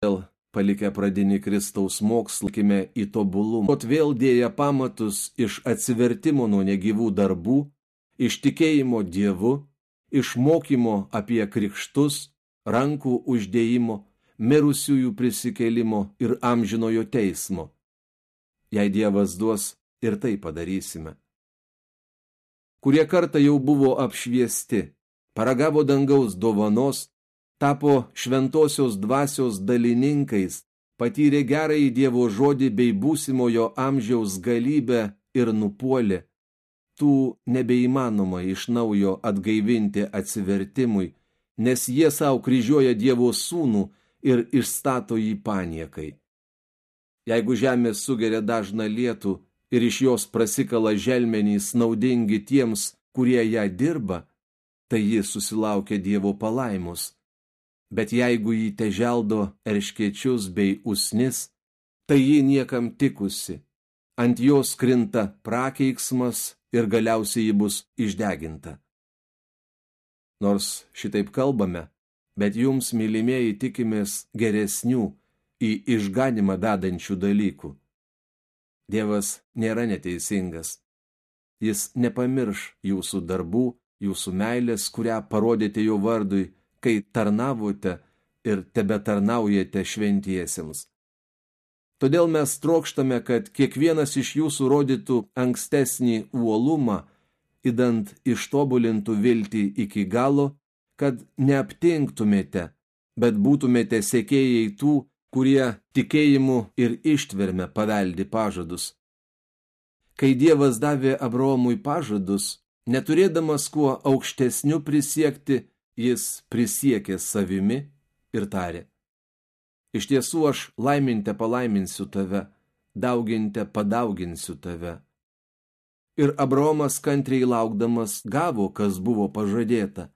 Vėl palikę pradinį Kristaus mokslakime į tobulumą. Ot vėl dėja pamatus iš atsivertimo nuo negyvų darbų, iš tikėjimo Dievu, iš mokymo apie krikštus, rankų uždėjimo, mirusiųjų prisikėlimo ir amžinojo teismo. Jei Dievas duos, ir tai padarysime. Kurie kartą jau buvo apšviesti, paragavo dangaus dovanos, tapo šventosios dvasios dalininkais, patyrė gerąjį Dievo žodį bei būsimojo amžiaus galybę ir nupuolė. Tų nebeįmanoma iš naujo atgaivinti atsivertimui, nes jie savo kryžiuoja Dievo sūnų ir išstato jį paniekai. Jeigu žemė sugeria dažną lietų ir iš jos prasikala želmenys naudingi tiems, kurie ją dirba, tai ji susilaukia Dievo palaimus. Bet jeigu jį te želdo erškiečius bei usnis, tai ji niekam tikusi. Ant jos krinta prakeiksmas ir galiausiai ji bus išdeginta. Nors šitaip kalbame, bet jums, mylimieji, tikimės geresnių į išganimą vedančių dalykų. Dievas nėra neteisingas. Jis nepamirš jūsų darbų, jūsų meilės, kurią parodėte jo vardui, kai tarnavote ir tebe tarnaujate šventiesiems. Todėl mes trokštame, kad kiekvienas iš jūsų rodytų ankstesnį uolumą, įdant ištobulintų viltį iki galo, kad neaptinktumėte, bet būtumėte sekėjai tų, kurie tikėjimu ir ištverme paveldi pažadus. Kai Dievas davė Abraomui pažadus, neturėdamas kuo aukštesniu prisiekti, jis prisiekė savimi ir tarė. Iš tiesų aš laiminte palaiminsiu tave, dauginte padauginsiu tave. Ir Abraomas kantriai laukdamas gavo, kas buvo pažadėta.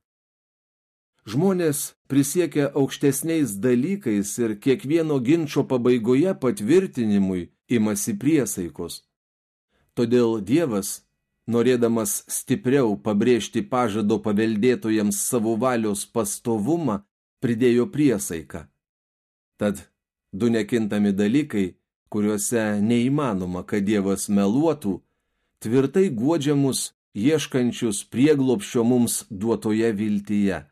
Žmonės prisiekia aukštesniais dalykais ir kiekvieno ginčio pabaigoje patvirtinimui imasi priesaikos. Todėl Dievas, norėdamas stipriau pabrėžti pažado paveldėtojams savo valios pastovumą, pridėjo priesaiką. Tad du nekintami dalykai, kuriuose neįmanoma, kad Dievas meluotų, tvirtai guodžiamus ieškančius prieglopščio mums duotoje viltyje.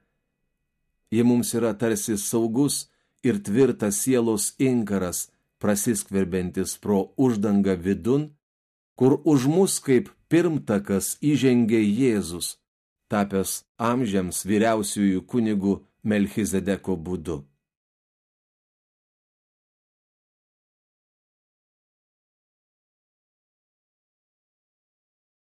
Ji mums yra tarsi saugus ir tvirtas sielos inkaras, prasiskverbiantis pro uždangą vidun, kur už mus kaip pirmtakas įžengė Jėzus, tapęs amžiams vyriausiųjų kunigų Melchizedeko būdu.